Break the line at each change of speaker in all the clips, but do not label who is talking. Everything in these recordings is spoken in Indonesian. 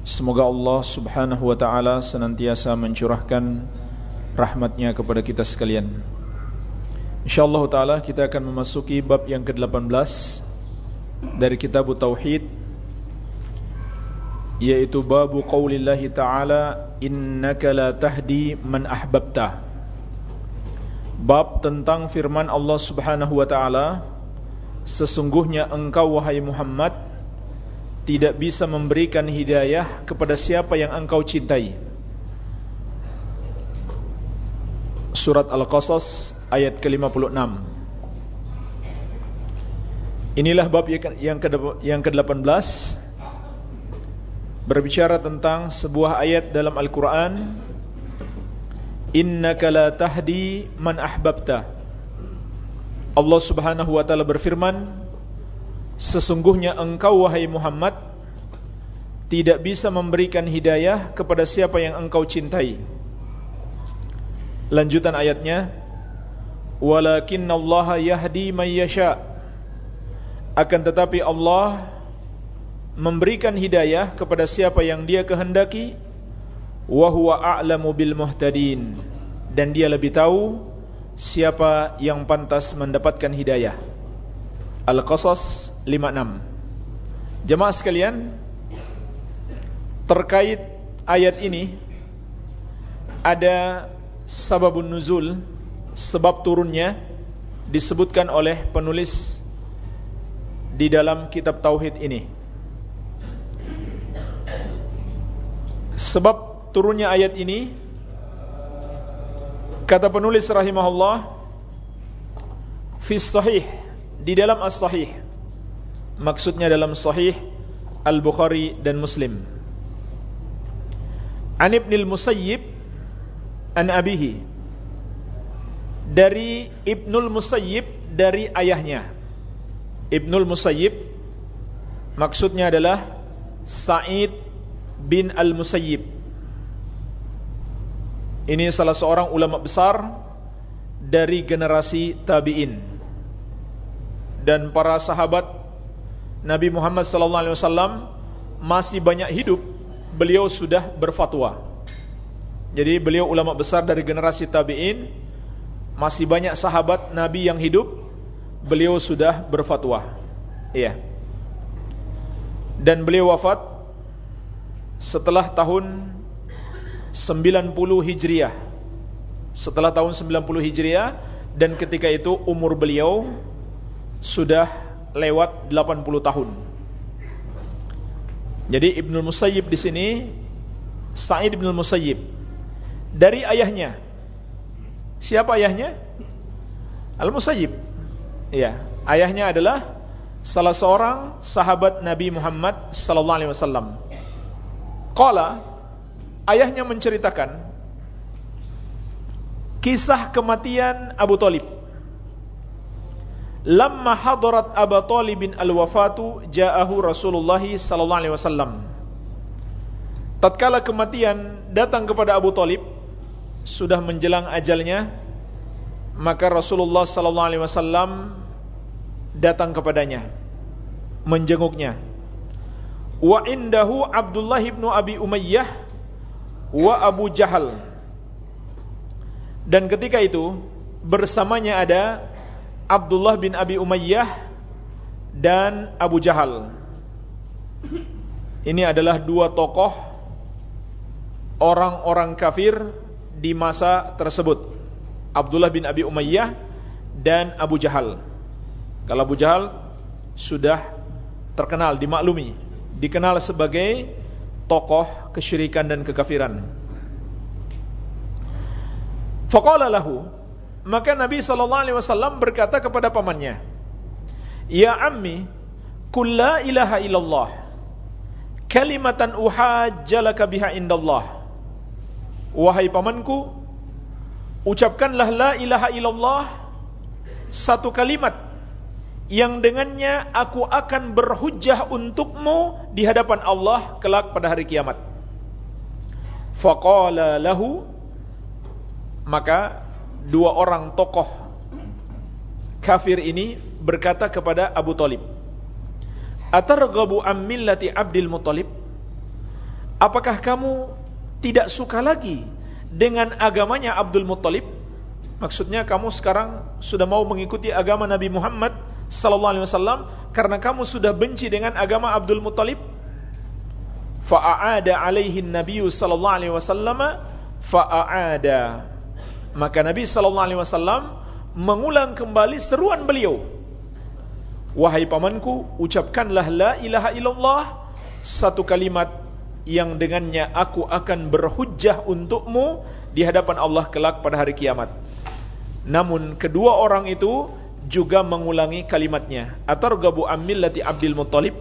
Semoga Allah subhanahu wa ta'ala senantiasa mencurahkan rahmatnya kepada kita sekalian. InsyaAllah ta'ala kita akan memasuki bab yang ke-18 Dari kitab Tauhid Yaitu babu qawlillahi ta'ala Innaka la tahdi man ahbabta. Bab tentang firman Allah subhanahu wa ta'ala Sesungguhnya engkau wahai Muhammad tidak bisa memberikan hidayah kepada siapa yang engkau cintai. Surat Al-Qasas ayat ke-56. Inilah bab yang ke-18 berbicara tentang sebuah ayat dalam Al-Qur'an Innaka la tahdi man ahbabta. Allah Subhanahu wa taala berfirman, Sesungguhnya engkau wahai Muhammad Tidak bisa memberikan hidayah kepada siapa yang engkau cintai. Lanjutan ayatnya Walakinna Allah yahdi man yasha. Akan tetapi Allah Memberikan hidayah kepada siapa yang dia kehendaki Wahuwa a'lamu bil muhtadin. Dan dia lebih tahu Siapa yang pantas mendapatkan hidayah. Al-Qasas 56 Jemaah sekalian Terkait ayat ini Ada Sababun nuzul Sebab turunnya Disebutkan oleh penulis Di dalam kitab Tauhid ini Sebab turunnya ayat ini Kata penulis rahimahullah Fis sahih di dalam As-Sahih. Maksudnya dalam Sahih Al-Bukhari dan Muslim. An Ibnul Musayyib an abihi. Dari Ibnul Musayyib dari ayahnya. Ibnul Musayyib maksudnya adalah Sa'id bin Al-Musayyib. Ini salah seorang ulama besar dari generasi tabi'in dan para sahabat Nabi Muhammad wasallam masih banyak hidup, beliau sudah berfatwa. Jadi beliau ulama besar dari generasi tabi'in, masih banyak sahabat Nabi yang hidup, beliau sudah berfatwa. Iya. Dan beliau wafat setelah tahun 90 Hijriah. Setelah tahun 90 Hijriah dan ketika itu umur beliau sudah lewat 80 tahun. Jadi Ibnu Musayyib di sini Sa'id bin Musayyib dari ayahnya. Siapa ayahnya? Al-Musayyib. Iya, ayahnya adalah salah seorang sahabat Nabi Muhammad sallallahu alaihi wasallam. Qala ayahnya menceritakan kisah kematian Abu Talib Lamma hadarat Abu Talib al-wafatu ja'ahu Rasulullah sallallahu alaihi wasallam. Tatkala kematian datang kepada Abu Talib sudah menjelang ajalnya maka Rasulullah sallallahu alaihi wasallam datang kepadanya menjenguknya. Wa indahu Abdullah ibnu Abi Umayyah wa Abu Jahal. Dan ketika itu bersamanya ada Abdullah bin Abi Umayyah dan Abu Jahal. Ini adalah dua tokoh orang-orang kafir di masa tersebut. Abdullah bin Abi Umayyah dan Abu Jahal. Kalau Abu Jahal sudah terkenal, dimaklumi, dikenal sebagai tokoh kesyirikan dan kekafiran. Faqala lahu maka Nabi sallallahu alaihi wasallam berkata kepada pamannya, "Ya ammi, la ilaha illallah. Kalimatan uhajjalaka biha indallah." Wahai pamanku, ucapkanlah la ilaha illallah satu kalimat yang dengannya aku akan berhujjah untukmu di hadapan Allah kelak pada hari kiamat. Faqala lahu maka dua orang tokoh kafir ini berkata kepada Abu Talib Atarghabu am millati Abdul Muttalib Apakah kamu tidak suka lagi dengan agamanya Abdul Muttalib? Maksudnya kamu sekarang sudah mau mengikuti agama Nabi Muhammad sallallahu alaihi wasallam karena kamu sudah benci dengan agama Abdul Muttalib? Fa'aada alaihi Nabi sallallahu alaihi wasallam fa'aada. Maka Nabi sallallahu alaihi wasallam mengulang kembali seruan beliau. Wahai pamanku, ucapkanlah la ilaha illallah satu kalimat yang dengannya aku akan berhujjah untukmu di hadapan Allah kelak pada hari kiamat. Namun kedua orang itu juga mengulangi kalimatnya. Atargabu ammillati Abdul Muttalib?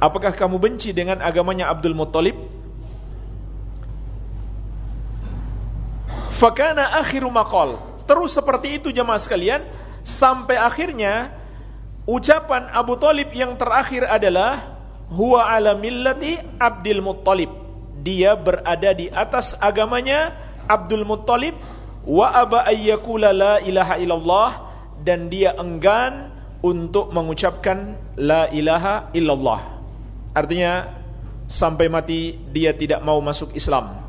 Apakah kamu benci dengan agamanya Abdul Muttalib? Fakana akhiru maqal. Terus seperti itu jemaah sekalian sampai akhirnya ucapan Abu Talib yang terakhir adalah huwa ala millati Abdul Muttalib. Dia berada di atas agamanya Abdul Muttalib wa aba ayyakula la ilaha illallah dan dia enggan untuk mengucapkan la ilaha illallah. Artinya sampai mati dia tidak mau masuk Islam.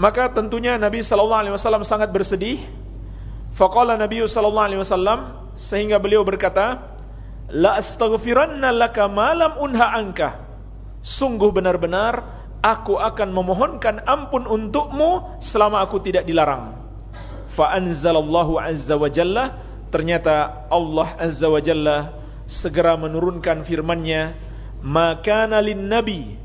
Maka tentunya Nabi sallallahu alaihi wasallam sangat bersedih. Faqala Nabi sallallahu alaihi wasallam sehingga beliau berkata, la astaghfiranna laka malam unha anka. Sungguh benar-benar aku akan memohonkan ampun untukmu selama aku tidak dilarang. Fa anzalallahu azza wa jalla ternyata Allah azza wa jalla segera menurunkan firman-Nya, "Maka lin nabi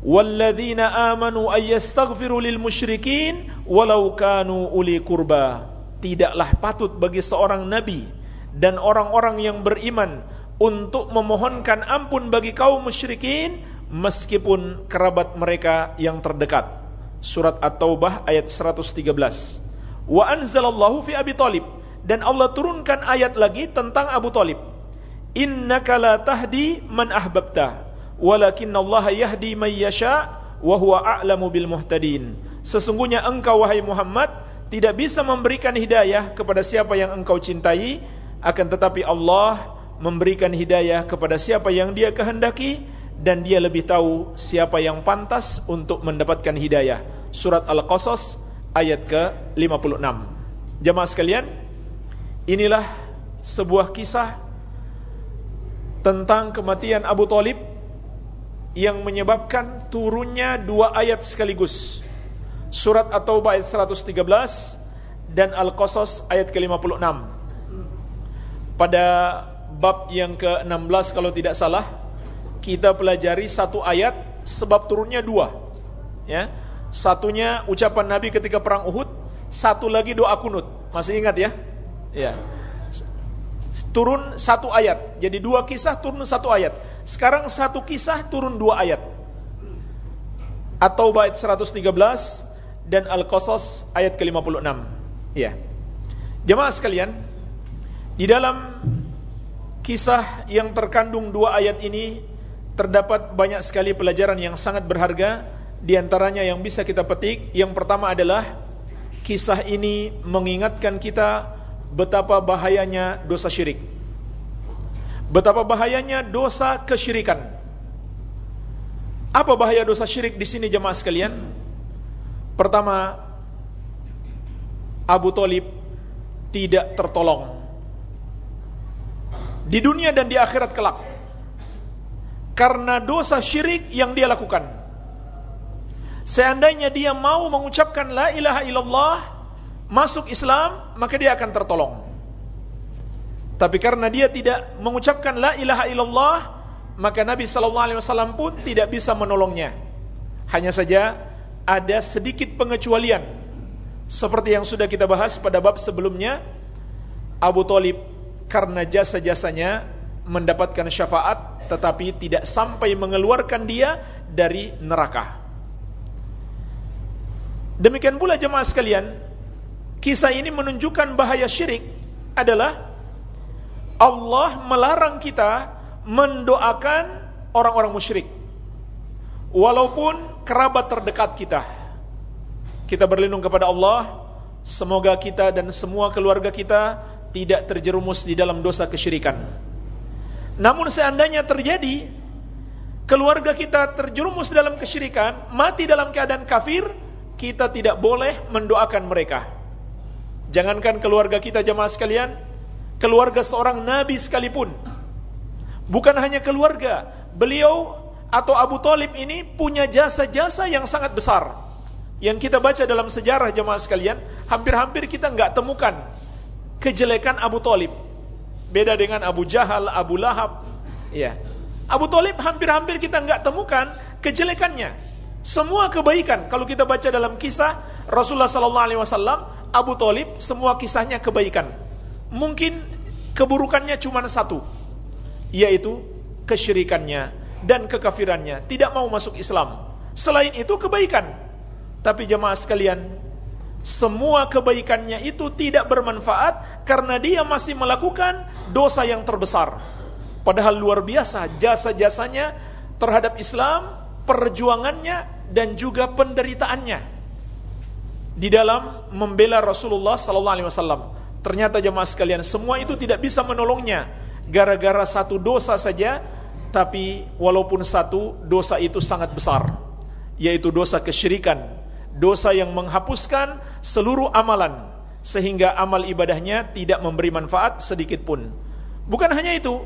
amanu ay yastaghfiru lil musyrikin walau kanu uli kurba." Tidaklah patut bagi seorang nabi dan orang-orang yang beriman untuk memohonkan ampun bagi kaum musyrikin meskipun kerabat mereka yang terdekat. Surat At-Taubah ayat 113. Wa anzalallahu fi Abi Talib dan Allah turunkan ayat lagi tentang Abu Talib. Innaka la tahdi man ahbabta, walakin Allah yahdi man yasha wa huwa a'lamu bil muhtadin. Sesungguhnya engkau wahai Muhammad tidak bisa memberikan hidayah kepada siapa yang engkau cintai, akan tetapi Allah memberikan hidayah kepada siapa yang dia kehendaki dan dia lebih tahu siapa yang pantas untuk mendapatkan hidayah. Surat Al-Qasas ayat ke-56. Jemaah sekalian, inilah sebuah kisah tentang kematian Abu Talib yang menyebabkan turunnya dua ayat sekaligus. Surat At-Taubah ayat 113 dan Al-Qasas ayat ke-56. Pada bab yang ke-16 kalau tidak salah kita pelajari satu ayat sebab turunnya dua. Ya satunya ucapan Nabi ketika perang Uhud satu lagi doa kunut. Masih ingat ya? Ya. Turun satu ayat. Jadi dua kisah turun satu ayat sekarang satu kisah turun dua ayat. Atau bait 113 dan Al-Qasas ayat ke-56 ya jemaah sekalian di dalam kisah yang terkandung dua ayat ini terdapat banyak sekali pelajaran yang sangat berharga. Di antaranya yang bisa kita petik yang pertama adalah kisah ini mengingatkan kita betapa bahayanya dosa syirik betapa bahayanya dosa kesyirikan. Apa bahaya dosa syirik di sini jemaah sekalian? Pertama Abu Talib tidak tertolong. Di dunia dan di akhirat kelak. Karena dosa syirik yang dia lakukan. Seandainya dia mau mengucapkan la ilaha illallah masuk Islam maka dia akan tertolong tapi karena dia tidak mengucapkan la ilaha illallah maka Nabi sallallahu alaihi wasallam pun tidak bisa menolongnya hanya saja ada sedikit pengecualian seperti yang sudah kita bahas pada bab sebelumnya Abu Talib karena jasa-jasanya mendapatkan syafaat tetapi tidak sampai mengeluarkan dia dari neraka. Demikian pula jemaah sekalian, kisah ini menunjukkan bahaya syirik adalah Allah melarang kita mendoakan orang-orang musyrik. Walaupun kerabat terdekat kita. Kita berlindung kepada Allah, semoga kita dan semua keluarga kita tidak terjerumus di dalam dosa kesyirikan. Namun seandainya terjadi keluarga kita terjerumus dalam kesyirikan, mati dalam keadaan kafir, kita tidak boleh mendoakan mereka. Jangankan keluarga kita jemaah sekalian, keluarga seorang nabi sekalipun. Bukan hanya keluarga, beliau atau Abu Talib ini punya jasa-jasa yang sangat besar. Yang kita baca dalam sejarah jemaah sekalian, hampir-hampir kita nggak temukan kejelekan Abu Talib. Beda dengan Abu Jahal, Abu Lahab. Ya. Abu Talib hampir-hampir kita nggak temukan kejelekannya. Semua kebaikan kalau kita baca dalam kisah Rasulullah wasallam Abu Talib semua kisahnya kebaikan. Mungkin keburukannya cuma satu yaitu kesyirikannya dan kekafirannya, tidak mau masuk Islam. Selain itu kebaikan. Tapi jemaah sekalian, semua kebaikannya itu tidak bermanfaat karena dia masih melakukan dosa yang terbesar. Padahal luar biasa jasa-jasanya terhadap Islam perjuangannya dan juga penderitaannya di dalam membela Rasulullah sallallahu alaihi wasallam. Ternyata jemaah sekalian, semua itu tidak bisa menolongnya. Gara-gara satu dosa saja, tapi walaupun satu dosa itu sangat besar, yaitu dosa kesyirikan, dosa yang menghapuskan seluruh amalan sehingga amal ibadahnya tidak memberi manfaat sedikit pun. Bukan hanya itu,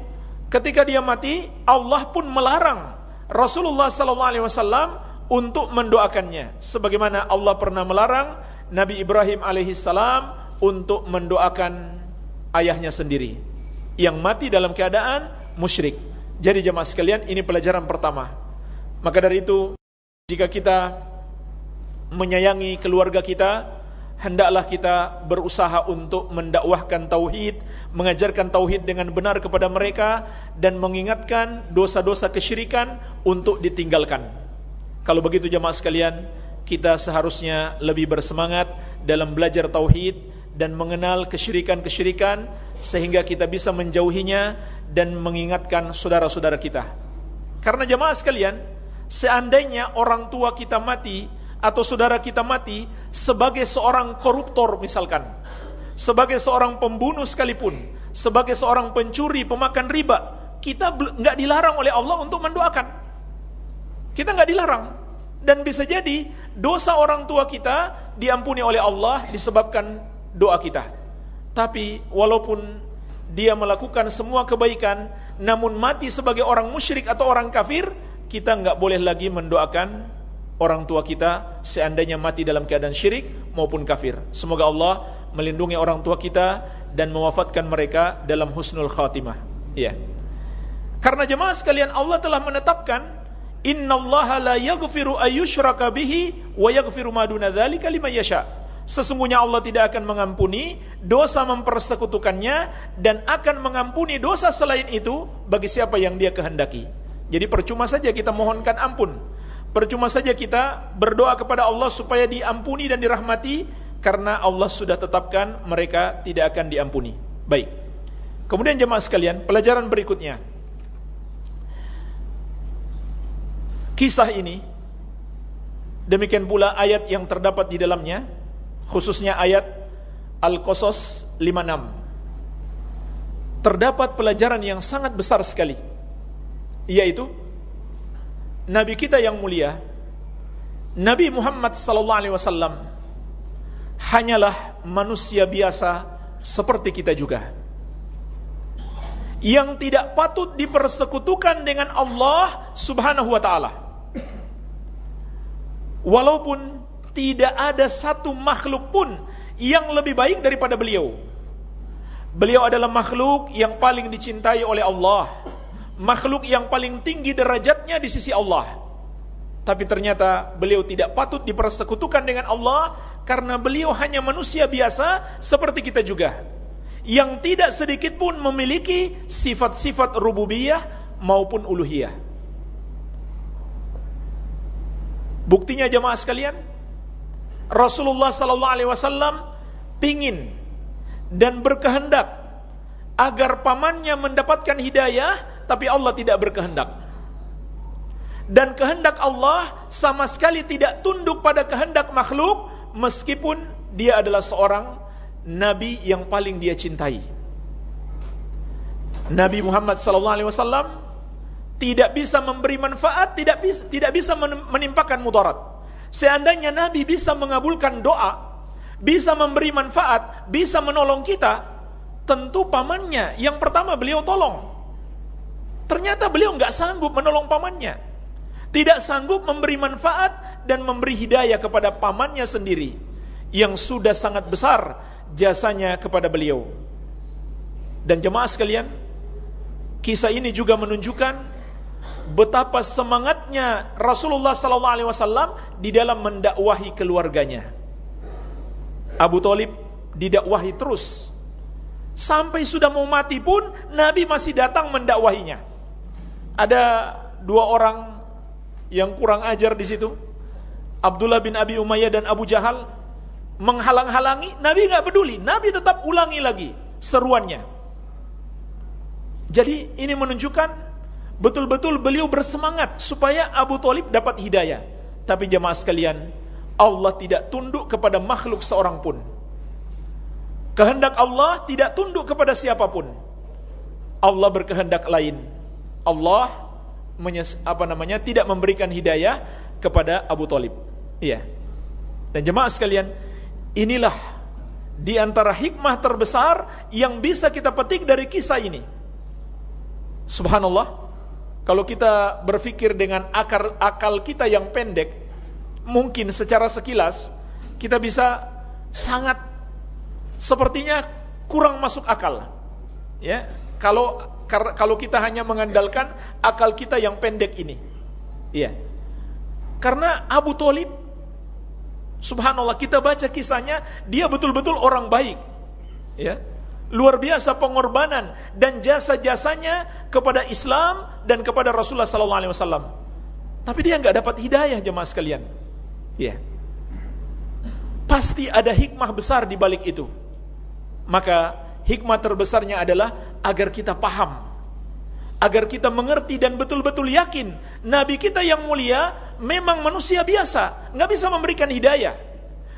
ketika dia mati, Allah pun melarang Rasulullah wasallam untuk mendoakannya. Sebagaimana Allah pernah melarang Nabi Ibrahim alaihi salam untuk mendoakan ayahnya sendiri yang mati dalam keadaan musyrik. Jadi jemaah sekalian, ini pelajaran pertama. Maka dari itu, jika kita menyayangi keluarga kita, hendaklah kita berusaha untuk mendakwahkan tauhid, mengajarkan tauhid dengan benar kepada mereka dan mengingatkan dosa-dosa kesyirikan untuk ditinggalkan. Kalau begitu jemaah sekalian, kita seharusnya lebih bersemangat dalam belajar tauhid dan mengenal kesyirikan-kesyirikan sehingga kita bisa menjauhinya dan mengingatkan saudara-saudara kita. Karena jemaah sekalian, seandainya orang tua kita mati atau saudara kita mati sebagai seorang koruptor misalkan, sebagai seorang pembunuh sekalipun, sebagai seorang pencuri, pemakan riba, kita nggak dilarang oleh Allah untuk mendoakan. Kita nggak dilarang dan bisa jadi dosa orang tua kita diampuni oleh Allah disebabkan doa kita. Tapi walaupun dia melakukan semua kebaikan, namun mati sebagai orang musyrik atau orang kafir, kita nggak boleh lagi mendoakan orang tua kita seandainya mati dalam keadaan syirik maupun kafir. Semoga Allah melindungi orang tua kita dan mewafatkan mereka dalam husnul khatimah. Ya. Karena jemaah sekalian Allah telah menetapkan innallaha la yaghfiru ayyushraka bihi wa yaghfiru ma duna dzalika liman yasha. Sesungguhnya Allah tidak akan mengampuni dosa mempersekutukannya dan akan mengampuni dosa selain itu bagi siapa yang dia kehendaki. Jadi percuma saja kita mohonkan ampun Percuma saja kita berdoa kepada Allah supaya diampuni dan dirahmati karena Allah sudah tetapkan mereka tidak akan diampuni. Baik. Kemudian jemaah sekalian, pelajaran berikutnya. Kisah ini demikian pula ayat yang terdapat di dalamnya, khususnya ayat Al-Qasas 56. Terdapat pelajaran yang sangat besar sekali, yaitu Nabi kita yang mulia Nabi Muhammad sallallahu alaihi wasallam hanyalah manusia biasa seperti kita juga yang tidak patut dipersekutukan dengan Allah Subhanahu wa taala walaupun tidak ada satu makhluk pun yang lebih baik daripada beliau beliau adalah makhluk yang paling dicintai oleh Allah makhluk yang paling tinggi derajatnya di sisi Allah. Tapi ternyata beliau tidak patut dipersekutukan dengan Allah karena beliau hanya manusia biasa seperti kita juga. Yang tidak sedikit pun memiliki sifat-sifat rububiyah maupun uluhiyah. Buktinya jemaah sekalian, Rasulullah sallallahu alaihi wasallam pingin dan berkehendak agar pamannya mendapatkan hidayah tapi Allah tidak berkehendak. Dan kehendak Allah sama sekali tidak tunduk pada kehendak makhluk meskipun dia adalah seorang nabi yang paling dia cintai. Nabi Muhammad sallallahu alaihi wasallam tidak bisa memberi manfaat, tidak bisa tidak bisa menimpakan mudarat. Seandainya Nabi bisa mengabulkan doa, bisa memberi manfaat, bisa menolong kita, tentu pamannya yang pertama beliau tolong. Ternyata beliau nggak sanggup menolong pamannya. Tidak sanggup memberi manfaat dan memberi hidayah kepada pamannya sendiri yang sudah sangat besar jasanya kepada beliau. Dan jemaah sekalian, Kisah ini juga menunjukkan betapa semangatnya Rasulullah SAW di dalam mendakwahi keluarganya. Abu Talib didakwahi terus. Sampai sudah mau mati pun Nabi masih datang mendakwahinya. Ada dua orang yang kurang ajar di situ. Abdullah bin Abi Umayyah dan Abu Jahal menghalang-halangi, Nabi nggak peduli, Nabi tetap ulangi lagi seruannya. Jadi ini menunjukkan betul-betul beliau bersemangat supaya Abu Talib dapat hidayah. Tapi jemaah sekalian, Allah tidak tunduk kepada makhluk seorang pun. Kehendak Allah tidak tunduk kepada siapa pun. Allah berkehendak lain. Allah menyes, apa namanya tidak memberikan hidayah kepada Abu Talib. Iya. Dan jemaah sekalian, inilah di antara hikmah terbesar yang bisa kita petik dari kisah ini. Subhanallah, kalau kita berpikir dengan akar akal kita yang pendek, mungkin secara sekilas kita bisa sangat sepertinya kurang masuk akal. Ya, kalau kalau kita hanya mengandalkan akal kita yang pendek ini. Iya. Karena Abu Talib Subhanallah kita baca kisahnya dia betul-betul orang baik. Ya luar biasa pengorbanan dan jasa-jasanya kepada Islam dan kepada Rasulullah sallallahu alaihi wasallam. Tapi dia nggak dapat hidayah jemaah sekalian. Ya. Pasti ada hikmah besar di balik itu. Maka hikmah terbesarnya adalah agar kita paham. Agar kita mengerti dan betul-betul yakin Nabi kita yang mulia memang manusia biasa, nggak bisa memberikan hidayah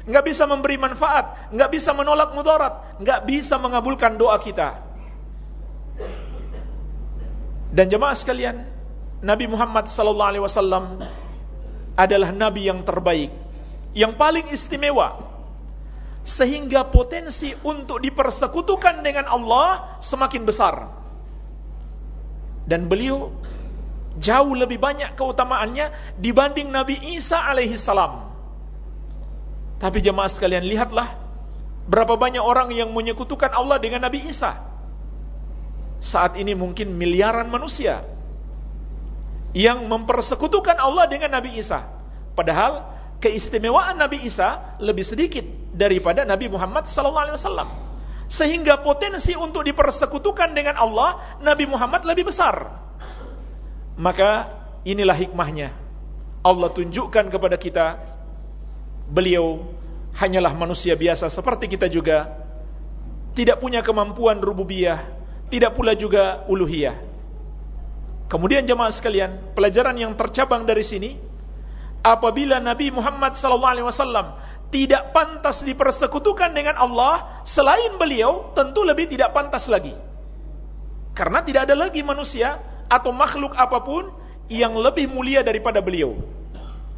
nggak bisa memberi manfaat, nggak bisa menolak mudarat, nggak bisa mengabulkan doa kita. Dan jemaah sekalian, Nabi Muhammad sallallahu alaihi wasallam adalah nabi yang terbaik, yang paling istimewa. Sehingga potensi untuk dipersekutukan dengan Allah semakin besar. Dan beliau jauh lebih banyak keutamaannya dibanding Nabi Isa alaihi salam. Tapi jemaah sekalian lihatlah berapa banyak orang yang menyekutukan Allah dengan Nabi Isa. Saat ini mungkin miliaran manusia yang mempersekutukan Allah dengan Nabi Isa. Padahal keistimewaan Nabi Isa lebih sedikit daripada Nabi Muhammad SAW. Sehingga potensi untuk dipersekutukan dengan Allah Nabi Muhammad lebih besar. Maka inilah hikmahnya. Allah tunjukkan kepada kita beliau hanyalah manusia biasa seperti kita juga tidak punya kemampuan rububiyah tidak pula juga uluhiyah. Kemudian jemaah sekalian pelajaran yang tercabang dari sini apabila Nabi Muhammad SAW tidak pantas dipersekutukan dengan Allah selain beliau tentu lebih tidak pantas lagi. Karena tidak ada lagi manusia atau makhluk apa pun yang lebih mulia daripada beliau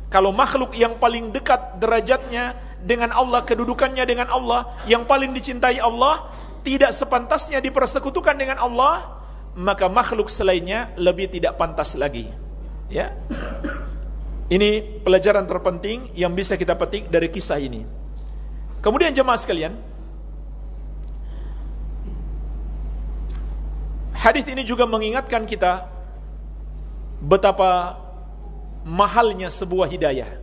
kalau makhluk yang paling dekat derajatnya dengan Allah, kedudukannya dengan Allah, yang paling dicintai Allah, tidak sepantasnya dipersekutukan dengan Allah, maka makhluk selainnya lebih tidak pantas lagi. Ya. Ini pelajaran terpenting yang bisa kita petik dari kisah ini. Kemudian jemaah sekalian, hadis ini juga mengingatkan kita betapa mahalnya sebuah hidayah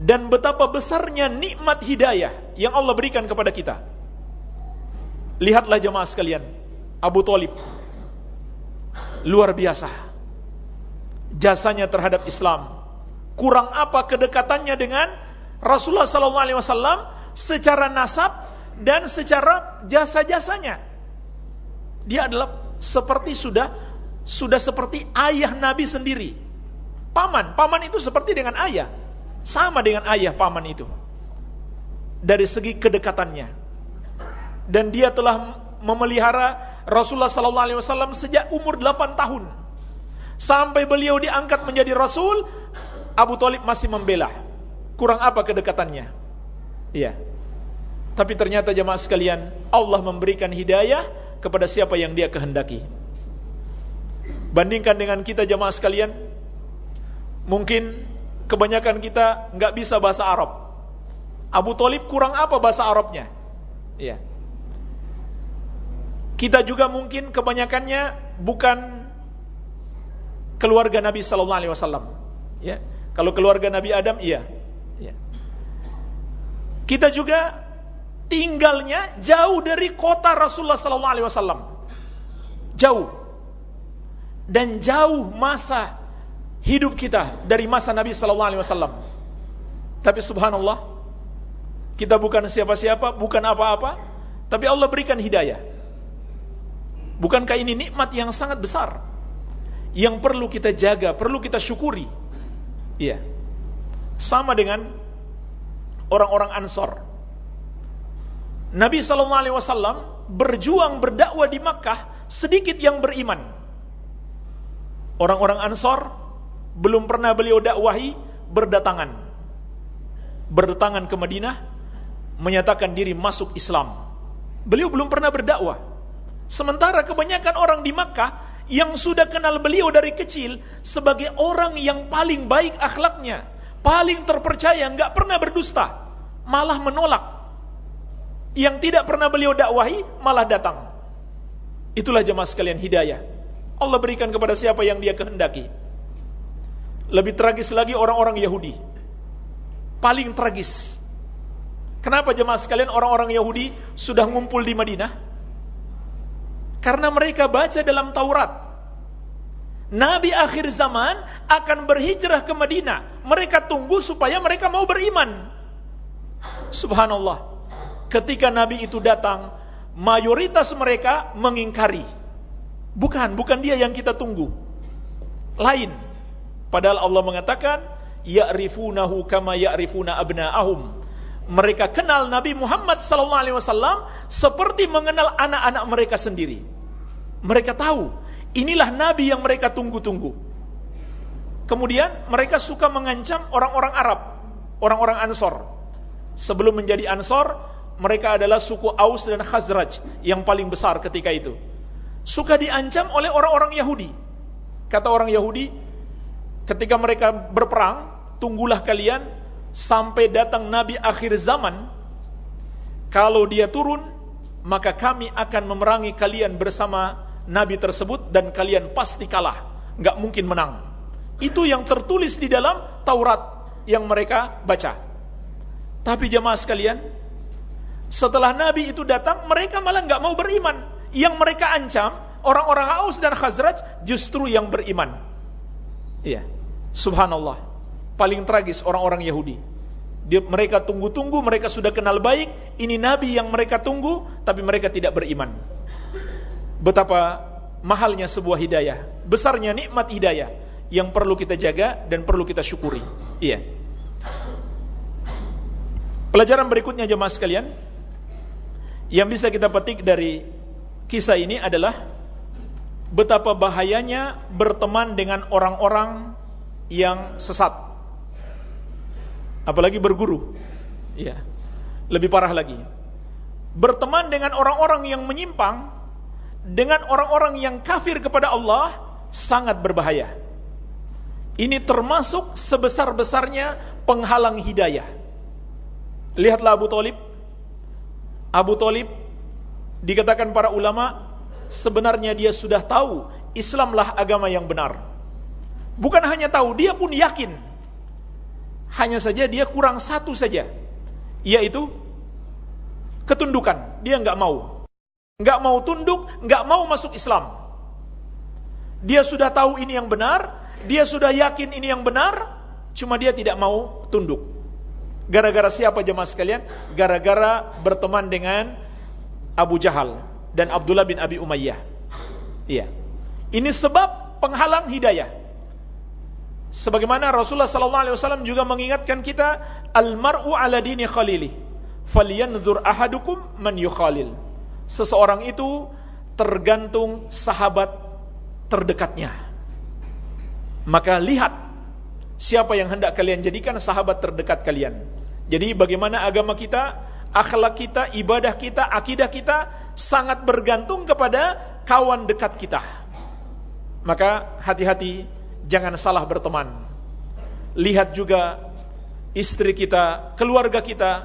dan betapa besarnya nikmat hidayah yang Allah berikan kepada kita. Lihatlah jemaah sekalian, Abu Talib luar biasa jasanya terhadap Islam. Kurang apa kedekatannya dengan Rasulullah wasallam secara nasab dan secara jasa-jasanya. Dia adalah seperti sudah sudah seperti ayah Nabi sendiri. Paman, paman itu seperti dengan ayah. Sama dengan ayah paman itu. Dari segi kedekatannya. Dan dia telah memelihara Rasulullah wasallam sejak umur 8 tahun. Sampai beliau diangkat menjadi rasul, Abu Talib masih membela. Kurang apa kedekatannya? Iya. Tapi ternyata jemaah sekalian, Allah memberikan hidayah kepada siapa yang dia kehendaki. Bandingkan dengan kita jemaah sekalian, mungkin kebanyakan kita nggak bisa bahasa Arab. Abu Talib kurang apa bahasa Arabnya? Iya. Kita juga mungkin kebanyakannya bukan keluarga Nabi Sallallahu Alaihi Wasallam. Ya, kalau keluarga Nabi Adam, iya. Ya. Kita juga tinggalnya jauh dari kota Rasulullah sallallahu alaihi wasallam. Jauh. Dan jauh masa hidup kita dari masa Nabi sallallahu alaihi wasallam. Tapi subhanallah, kita bukan siapa-siapa, bukan apa-apa, tapi Allah berikan hidayah. Bukankah ini nikmat yang sangat besar? Yang perlu kita jaga, perlu kita syukuri. Iya. Sama dengan orang-orang Ansor Nabi Shallallahu Alaihi Wasallam berjuang berdakwah di Makkah sedikit yang beriman. Orang-orang Ansor belum pernah beliau dakwahi berdatangan, berdatangan ke Madinah menyatakan diri masuk Islam. Beliau belum pernah berdakwah. Sementara kebanyakan orang di Makkah yang sudah kenal beliau dari kecil sebagai orang yang paling baik akhlaknya, paling terpercaya, nggak pernah berdusta, malah menolak yang tidak pernah beliau dakwahi malah datang. Itulah jemaah sekalian hidayah. Allah berikan kepada siapa yang dia kehendaki. Lebih tragis lagi orang-orang Yahudi. Paling tragis. Kenapa jemaah sekalian orang-orang Yahudi sudah ngumpul di Madinah? Karena mereka baca dalam Taurat. Nabi akhir zaman akan berhijrah ke Madinah. Mereka tunggu supaya mereka mau beriman. Subhanallah ketika Nabi itu datang, mayoritas mereka mengingkari. Bukan, bukan dia yang kita tunggu. Lain. Padahal Allah mengatakan, ya'rifunahu kama ya'rifuna abna'ahum. Mereka kenal Nabi Muhammad sallallahu alaihi wasallam seperti mengenal anak-anak mereka sendiri. Mereka tahu, inilah nabi yang mereka tunggu-tunggu. Kemudian mereka suka mengancam orang-orang Arab, orang-orang Ansor. Sebelum menjadi Ansor, mereka adalah suku Aus dan Khazraj yang paling besar ketika itu. Suka diancam oleh orang-orang Yahudi. Kata orang Yahudi, ketika mereka berperang, tunggulah kalian sampai datang Nabi akhir zaman. Kalau dia turun, maka kami akan memerangi kalian bersama Nabi tersebut dan kalian pasti kalah. Nggak mungkin menang. Itu yang tertulis di dalam Taurat yang mereka baca. Tapi jemaah sekalian, setelah Nabi itu datang, mereka malah nggak mau beriman. Yang mereka ancam, orang-orang Aus dan Khazraj justru yang beriman. Iya. Subhanallah. Paling tragis orang-orang Yahudi. Dia, mereka tunggu-tunggu, mereka sudah kenal baik, ini Nabi yang mereka tunggu, tapi mereka tidak beriman. Betapa mahalnya sebuah hidayah, besarnya nikmat hidayah yang perlu kita jaga dan perlu kita syukuri. Iya. Pelajaran berikutnya jemaah sekalian, yang bisa kita petik dari kisah ini adalah betapa bahayanya berteman dengan orang-orang yang sesat. Apalagi berguru. Ya. Lebih parah lagi. Berteman dengan orang-orang yang menyimpang dengan orang-orang yang kafir kepada Allah sangat berbahaya. Ini termasuk sebesar-besarnya penghalang hidayah. Lihatlah Abu Talib Abu Talib dikatakan para ulama sebenarnya dia sudah tahu Islamlah agama yang benar. Bukan hanya tahu, dia pun yakin. Hanya saja dia kurang satu saja, yaitu ketundukan. Dia nggak mau, nggak mau tunduk, nggak mau masuk Islam. Dia sudah tahu ini yang benar, dia sudah yakin ini yang benar, cuma dia tidak mau tunduk. Gara-gara siapa jemaah sekalian? Gara-gara berteman dengan Abu Jahal dan Abdullah bin Abi Umayyah. Iya. Ini sebab penghalang hidayah. Sebagaimana Rasulullah sallallahu alaihi wasallam juga mengingatkan kita, "Al-mar'u 'ala dini khalili, falyanzur ahadukum man yukhalil." Seseorang itu tergantung sahabat terdekatnya. Maka lihat siapa yang hendak kalian jadikan sahabat terdekat kalian. Jadi bagaimana agama kita, akhlak kita, ibadah kita, akidah kita sangat bergantung kepada kawan dekat kita. Maka hati-hati jangan salah berteman. Lihat juga istri kita, keluarga kita,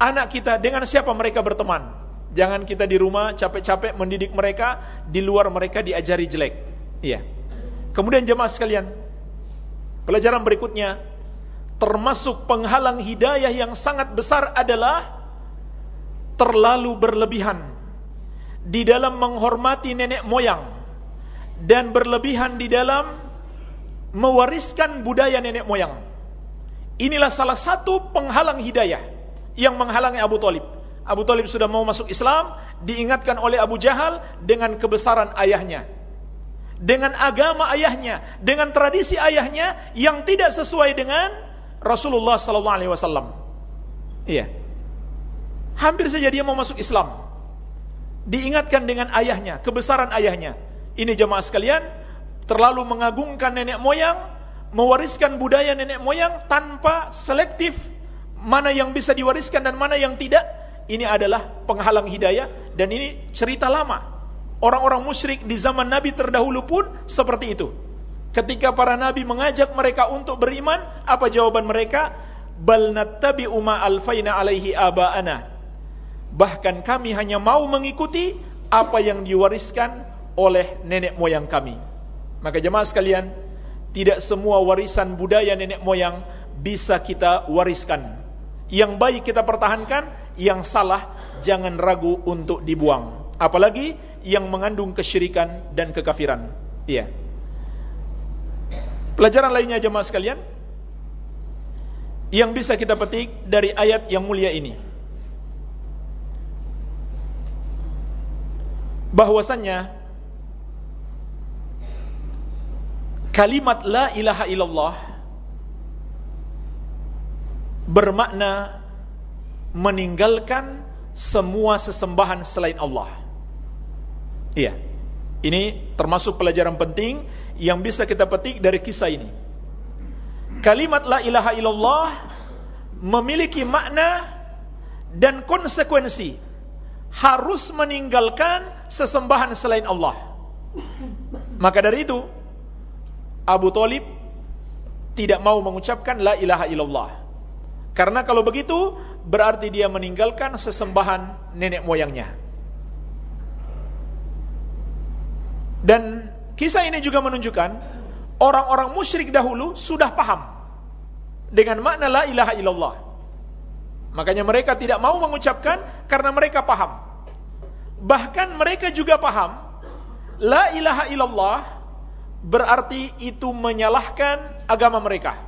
anak kita dengan siapa mereka berteman. Jangan kita di rumah capek-capek mendidik mereka, di luar mereka diajari jelek. Iya. Kemudian jemaah sekalian, pelajaran berikutnya termasuk penghalang hidayah yang sangat besar adalah terlalu berlebihan di dalam menghormati nenek moyang dan berlebihan di dalam mewariskan budaya nenek moyang. Inilah salah satu penghalang hidayah yang menghalangi Abu Talib. Abu Talib sudah mau masuk Islam, diingatkan oleh Abu Jahal dengan kebesaran ayahnya. Dengan agama ayahnya, dengan tradisi ayahnya yang tidak sesuai dengan Rasulullah sallallahu. Iya. Hampir saja dia mau masuk Islam. Diingatkan dengan ayahnya, kebesaran ayahnya. Ini jemaah sekalian, terlalu mengagungkan nenek moyang, mewariskan budaya nenek moyang tanpa selektif mana yang bisa diwariskan dan mana yang tidak ini adalah penghalang hidayah dan ini cerita lama. Orang-orang musyrik di zaman Nabi terdahulu pun seperti itu. Ketika para nabi mengajak mereka untuk beriman, apa jawaban mereka? Bal nattabi'u ma alfaina alaihi aba'ana. Bahkan kami hanya mau mengikuti apa yang diwariskan oleh nenek moyang kami. Maka jemaah sekalian, tidak semua warisan budaya nenek moyang bisa kita wariskan. Yang baik kita pertahankan, yang salah jangan ragu untuk dibuang. Apalagi yang mengandung kesyirikan dan kekafiran. Iya. Pelajaran lainnya jemaah sekalian yang bisa kita petik dari ayat yang mulia ini. Bahwasannya kalimat la ilaha illallah bermakna meninggalkan semua sesembahan selain Allah. Iya. Ini termasuk pelajaran penting yang bisa kita petik dari kisah ini. Kalimat la ilaha illallah memiliki makna dan konsekuensi harus meninggalkan sesembahan selain Allah. Maka dari itu Abu Talib tidak mau mengucapkan la ilaha illallah. Karena kalau begitu berarti dia meninggalkan sesembahan nenek moyangnya. Dan kisah ini juga menunjukkan orang-orang musyrik dahulu sudah paham dengan makna la ilaha illallah. Makanya mereka tidak mau mengucapkan karena mereka paham. Bahkan mereka juga paham la ilaha illallah berarti itu menyalahkan agama mereka.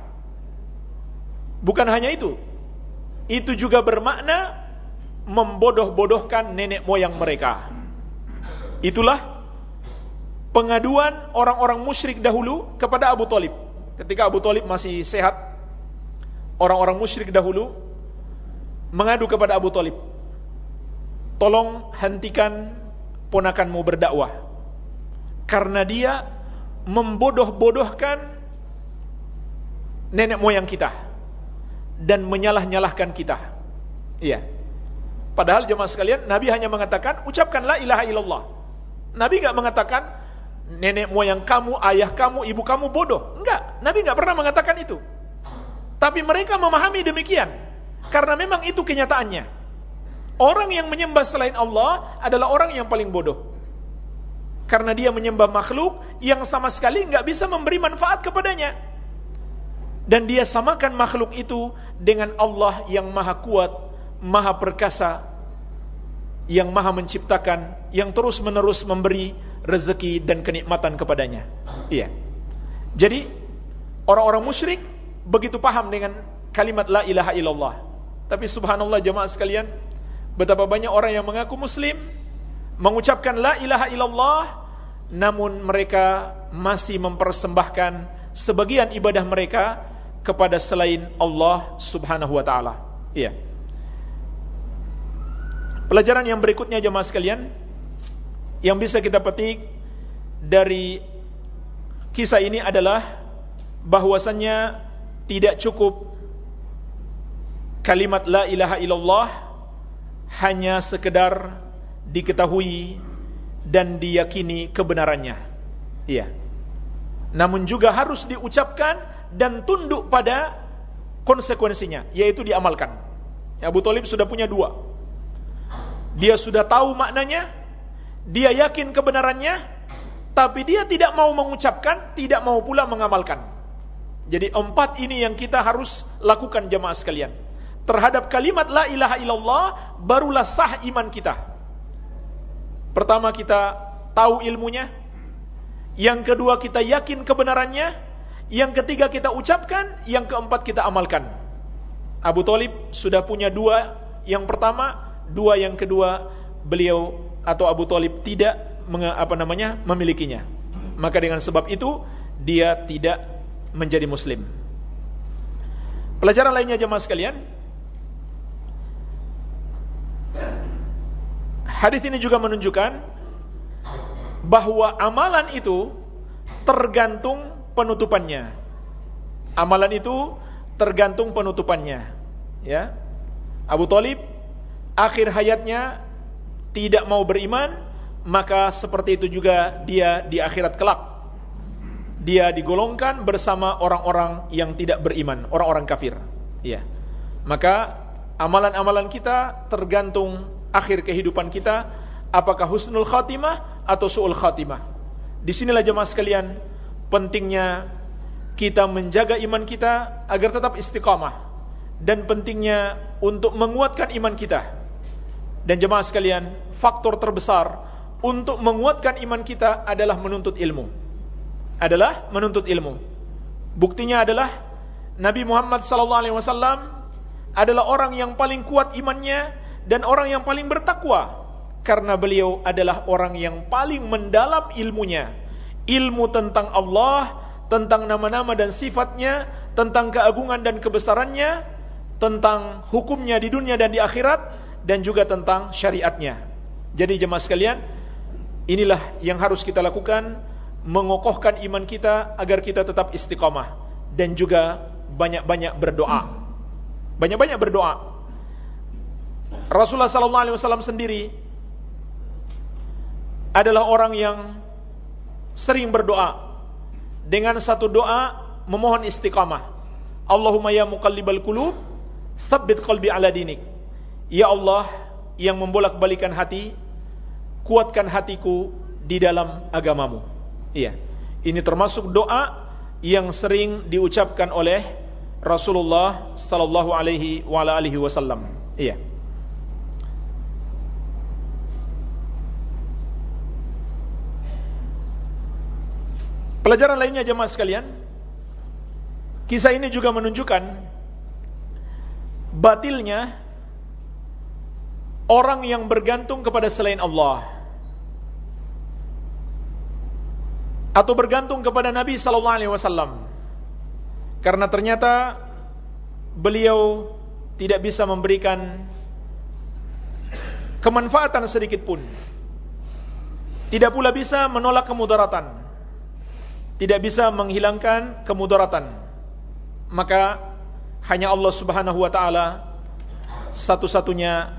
Bukan hanya itu, itu juga bermakna membodoh-bodohkan nenek moyang mereka. Itulah pengaduan orang-orang musyrik dahulu kepada Abu Talib. Ketika Abu Talib masih sehat, orang-orang musyrik dahulu mengadu kepada Abu Talib. Tolong hentikan ponakanmu berdakwah. Karena dia membodoh-bodohkan nenek moyang kita dan menyalah-nyalahkan kita. Iya. Padahal jemaah sekalian, Nabi hanya mengatakan ucapkan la ilaha illallah. Nabi enggak mengatakan nenek moyang kamu, ayah kamu, ibu kamu bodoh. Enggak, Nabi enggak pernah mengatakan itu. Tapi mereka memahami demikian karena memang itu kenyataannya. Orang yang menyembah selain Allah adalah orang yang paling bodoh. Karena dia menyembah makhluk yang sama sekali enggak bisa memberi manfaat kepadanya dan dia samakan makhluk itu dengan Allah yang maha kuat, maha perkasa, yang maha menciptakan, yang terus menerus memberi rezeki dan kenikmatan kepadanya. Iya. Jadi orang-orang musyrik begitu paham dengan kalimat la ilaha illallah. Tapi subhanallah jemaah sekalian, betapa banyak orang yang mengaku muslim, mengucapkan la ilaha illallah, namun mereka masih mempersembahkan sebagian ibadah mereka kepada selain Allah Subhanahu wa taala. Iya. Pelajaran yang berikutnya jemaah sekalian yang bisa kita petik dari kisah ini adalah bahwasannya tidak cukup kalimat la ilaha illallah hanya sekedar diketahui dan diyakini kebenarannya. Iya. Namun juga harus diucapkan dan tunduk pada konsekuensinya, yaitu diamalkan. Abu Talib sudah punya dua. Dia sudah tahu maknanya, dia yakin kebenarannya, tapi dia tidak mau mengucapkan, tidak mau pula mengamalkan. Jadi empat ini yang kita harus lakukan jemaah sekalian terhadap kalimat la ilaha illallah barulah sah iman kita. Pertama kita tahu ilmunya, yang kedua kita yakin kebenarannya, yang ketiga kita ucapkan, yang keempat kita amalkan. Abu Talib sudah punya dua, yang pertama, dua yang kedua beliau atau Abu Talib tidak apa namanya memilikinya. Maka dengan sebab itu dia tidak menjadi muslim. Pelajaran lainnya jemaah sekalian, Hadis ini juga menunjukkan bahwa amalan itu tergantung penutupannya. Amalan itu tergantung penutupannya. Ya. Abu Talib akhir hayatnya tidak mau beriman, maka seperti itu juga dia di akhirat kelak. Dia digolongkan bersama orang-orang yang tidak beriman, orang-orang kafir. Ya. Maka amalan-amalan kita tergantung akhir kehidupan kita apakah husnul khatimah atau su'ul khatimah. Di sinilah jemaah sekalian pentingnya kita menjaga iman kita agar tetap istiqamah dan pentingnya untuk menguatkan iman kita. Dan jemaah sekalian, faktor terbesar untuk menguatkan iman kita adalah menuntut ilmu. Adalah menuntut ilmu. Buktinya adalah Nabi Muhammad sallallahu alaihi wasallam adalah orang yang paling kuat imannya dan orang yang paling bertakwa. Karena beliau adalah orang yang paling mendalam ilmunya. Ilmu tentang Allah tentang nama-nama dan sifatnya tentang keagungan dan kebesarannya tentang hukumnya di dunia dan di akhirat dan juga tentang syariatnya. Jadi jemaah sekalian inilah yang harus kita lakukan mengokohkan iman kita agar kita tetap istiqamah dan juga banyak-banyak berdoa banyak-banyak berdoa Rasulullah sallallahu alaihi wasallam sendiri adalah orang yang sering berdoa dengan satu doa memohon istiqamah. Allahumma ya muqallibal qulub, tsabbit qalbi ala dinik. Ya Allah yang membolak-balikan hati, kuatkan hatiku di dalam agamamu. Iya. Ini termasuk doa yang sering diucapkan oleh Rasulullah sallallahu alaihi wa alihi wasallam. Iya. Pelajaran lainnya jemaah sekalian, kisah ini juga menunjukkan batilnya orang yang bergantung kepada selain Allah atau bergantung kepada Nabi sallallahu alaihi wasallam. Karena ternyata beliau tidak bisa memberikan kemanfaatan sedikit pun. Tidak pula bisa menolak kemudaratan. Tidak bisa menghilangkan kemudaratan. Maka hanya Allah Subhanahu wa taala satu-satunya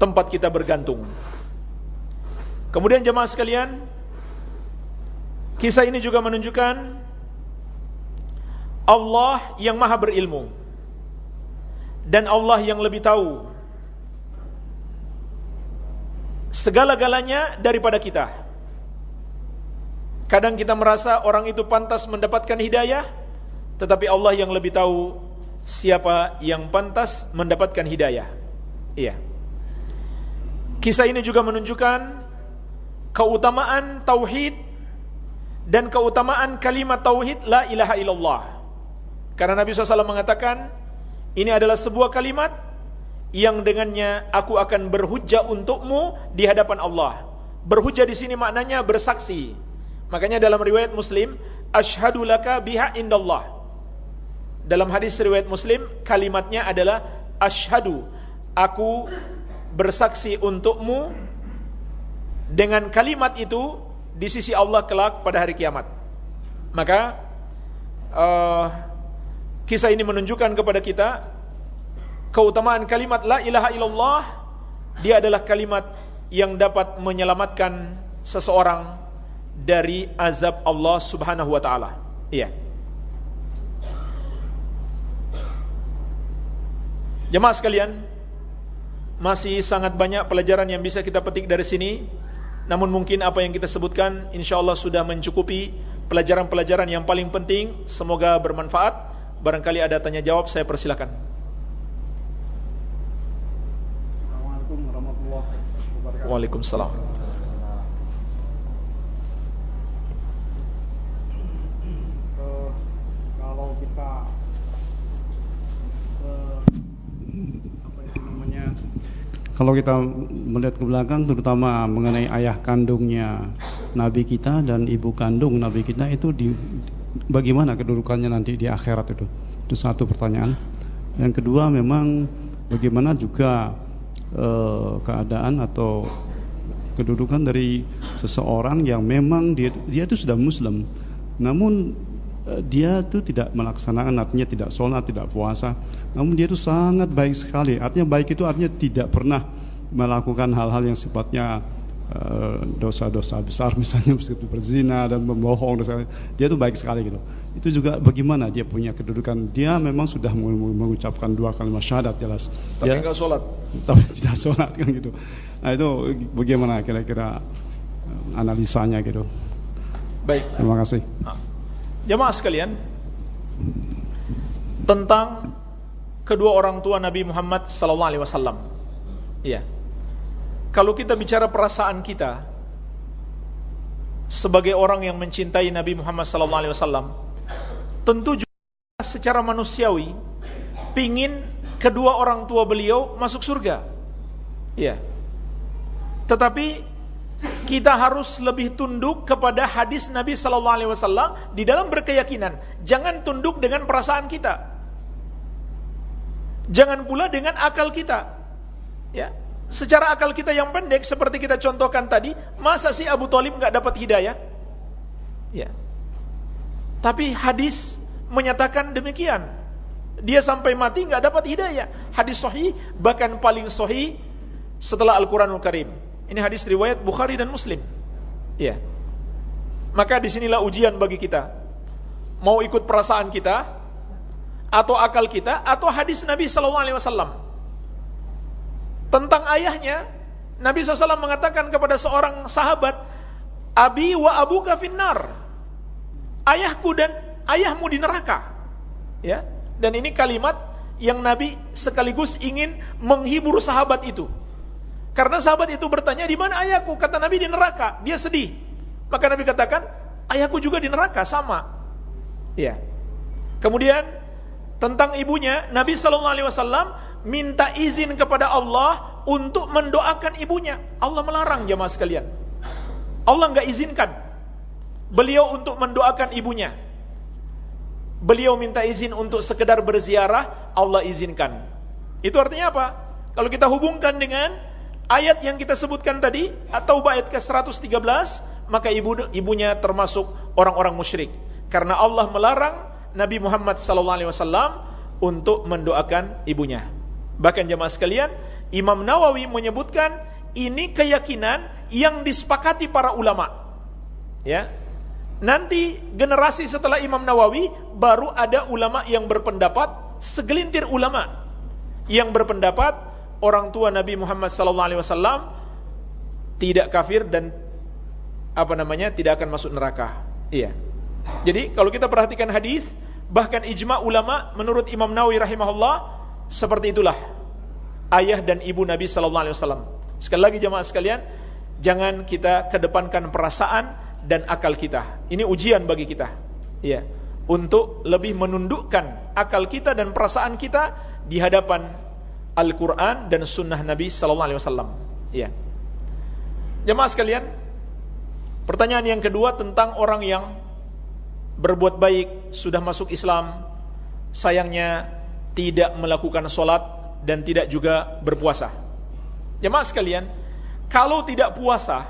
tempat kita bergantung. Kemudian jemaah sekalian kisah ini juga menunjukkan Allah yang maha berilmu dan Allah yang lebih tahu segala-galanya daripada kita Kadang kita merasa orang itu pantas mendapatkan hidayah, tetapi Allah yang lebih tahu siapa yang pantas mendapatkan hidayah. Iya. Kisah ini juga menunjukkan keutamaan tauhid dan keutamaan kalimat tauhid la ilaha illallah. Karena Nabi SAW mengatakan, Ini adalah sebuah kalimat yang dengannya aku akan berhujjah untukmu di hadapan Allah. Berhujjah di sini maknanya bersaksi. Makanya dalam riwayat Muslim, asyhadu laka biha indallah. Dalam hadis riwayat Muslim, kalimatnya adalah asyhadu, aku bersaksi untukmu dengan kalimat itu di sisi Allah kelak pada hari kiamat. Maka uh, kisah ini menunjukkan kepada kita keutamaan kalimat la ilaha illallah dia adalah kalimat yang dapat menyelamatkan seseorang dari azab Allah Subhanahu wa taala. Iya. Jemaah sekalian, masih sangat banyak pelajaran yang bisa kita petik dari sini. Namun mungkin apa yang kita sebutkan insyaallah sudah mencukupi pelajaran-pelajaran yang paling penting. Semoga bermanfaat. Barangkali ada tanya jawab, saya persilakan. Waalaikumsalam.
kalau kita apa itu namanya kalau kita melihat ke belakang terutama mengenai ayah kandungnya nabi kita dan ibu kandung nabi kita itu di bagaimana kedudukannya nanti di akhirat itu? Itu satu pertanyaan. Yang kedua memang bagaimana juga eh, keadaan atau kedudukan dari seseorang yang memang dia dia itu sudah muslim. Namun eh, dia itu tidak melaksanakan artinya tidak sholat tidak puasa. Namun dia itu sangat baik sekali. Artinya baik itu artinya tidak pernah melakukan hal-hal yang sifatnya dosa-dosa uh, besar misalnya seperti berzina dan membohong dan dia itu baik sekali gitu. Itu juga bagaimana dia punya kedudukan? Dia memang sudah mengucapkan dua kalimat syahadat jelas.
Tapi enggak sholat.
Tapi tidak sholat kan gitu. Nah itu bagaimana kira-kira eh, analisanya gitu?
Baik.
Terima kasih.
Nah, jemaah sekalian tentang kedua orang tua Nabi Muhammad sallallahu alaihi wasallam. Iya kalau kita bicara perasaan kita sebagai orang yang mencintai Nabi Muhammad wasallam tentu juga secara manusiawi pingin kedua orang tua beliau masuk surga. Ya. Tetapi kita harus lebih tunduk kepada hadis Nabi sallallahu alaihi wasallam di dalam berkeyakinan. Jangan tunduk dengan perasaan kita. Jangan pula dengan akal kita. Ya. Secara akal kita yang pendek seperti kita contohkan tadi, masa sih Abu Talib nggak dapat hidayah? Ya. Tapi hadis menyatakan demikian. Dia sampai mati nggak dapat hidayah. Hadis sahih bahkan paling sahih setelah Al-Qur'anul Karim. Ini hadis riwayat Bukhari dan Muslim. Ya. Maka di sinilah ujian bagi kita. Mau ikut perasaan kita atau akal kita atau hadis Nabi sallallahu alaihi wasallam. Tentang ayahnya, Nabi SAW mengatakan kepada seorang sahabat, Abi wa abu finnar. Ayahku dan ayahmu di neraka. Ya. Dan ini kalimat yang Nabi sekaligus ingin menghibur sahabat itu. Karena sahabat itu bertanya, "Di mana ayahku?" Kata Nabi di neraka. Dia sedih. Maka Nabi katakan, "Ayahku juga di neraka sama." Ya. Kemudian tentang ibunya, Nabi sallallahu alaihi wasallam minta izin kepada Allah untuk mendoakan ibunya. Allah melarang jemaah sekalian. Allah enggak izinkan beliau untuk mendoakan ibunya beliau minta izin untuk sekedar berziarah, Allah izinkan. Itu artinya apa? Kalau kita hubungkan dengan ayat yang kita sebutkan tadi, atau ayat ke-113, maka ibu ibunya termasuk orang-orang musyrik. Karena Allah melarang Nabi Muhammad SAW untuk mendoakan ibunya. Bahkan jemaah sekalian, Imam Nawawi menyebutkan ini keyakinan yang disepakati para ulama. Ya, Nanti generasi setelah Imam Nawawi baru ada ulama yang berpendapat segelintir ulama yang berpendapat orang tua Nabi Muhammad SAW tidak kafir dan apa namanya tidak akan masuk neraka. Iya. Jadi kalau kita perhatikan hadis bahkan ijma ulama menurut Imam Nawawi rahimahullah seperti itulah ayah dan ibu Nabi sallallahu alaihi wasallam. Sekali lagi jemaah sekalian, jangan kita kedepankan perasaan dan akal kita. Ini ujian bagi kita. Ya. untuk lebih menundukkan akal kita dan perasaan kita di hadapan Al-Quran dan Sunnah Nabi Sallallahu Alaihi Wasallam. Ya. Jemaah sekalian, pertanyaan yang kedua tentang orang yang berbuat baik sudah masuk Islam, sayangnya tidak melakukan sholat dan tidak juga berpuasa. Jemaah sekalian, kalau tidak puasa,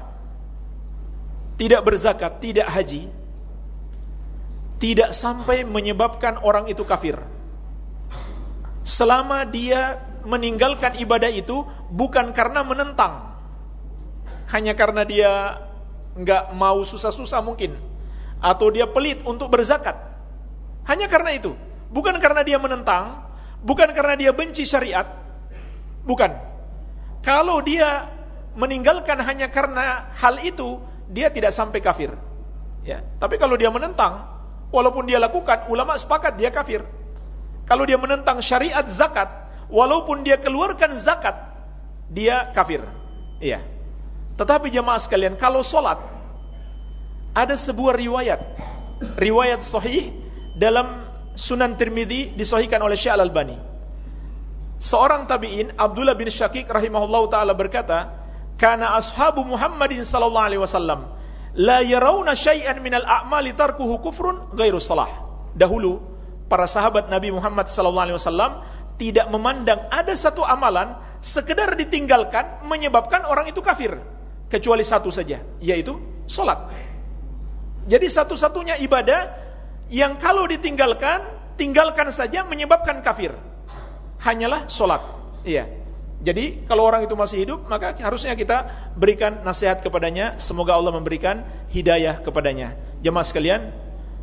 tidak berzakat, tidak haji, tidak sampai menyebabkan orang itu kafir. Selama dia meninggalkan ibadah itu bukan karena menentang, hanya karena dia nggak mau susah-susah mungkin, atau dia pelit untuk berzakat, hanya karena itu, bukan karena dia menentang, bukan karena dia benci syariat, bukan. Kalau dia meninggalkan hanya karena hal itu, dia tidak sampai kafir. Ya, tapi kalau dia menentang, walaupun dia lakukan, ulama sepakat dia kafir. Kalau dia menentang syariat zakat, walaupun dia keluarkan zakat, dia kafir. Iya. Tetapi jemaah sekalian, kalau solat, ada sebuah riwayat, riwayat sahih dalam Sunan Tirmidzi disahihkan oleh Syekh Al-Albani. Seorang tabi'in Abdullah bin Syakik rahimahullahu taala berkata, "Kana ashabu Muhammadin sallallahu alaihi wasallam la yarawna syai'an minal a'mali tarkuhu kufrun ghairu salah. Dahulu para sahabat Nabi Muhammad sallallahu alaihi wasallam tidak memandang ada satu amalan sekedar ditinggalkan menyebabkan orang itu kafir kecuali satu saja yaitu salat. Jadi satu-satunya ibadah yang kalau ditinggalkan tinggalkan saja menyebabkan kafir hanyalah salat. Iya. Jadi kalau orang itu masih hidup maka harusnya kita berikan nasihat kepadanya semoga Allah memberikan hidayah kepadanya. Jemaah sekalian,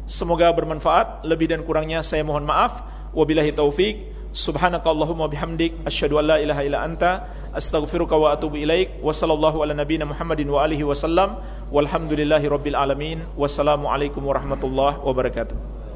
semoga bermanfaat. Lebih dan kurangnya saya mohon maaf. Wabillahi taufik. Subhanakallahumma bihamdik asyhadu an la ilaha illa anta astaghfiruka wa atubu ilaik. Wa sallallahu ala nabiyyina Muhammadin wa alihi wasallam. Walhamdulillahi rabbil alamin. Wassalamu alaikum warahmatullahi wabarakatuh.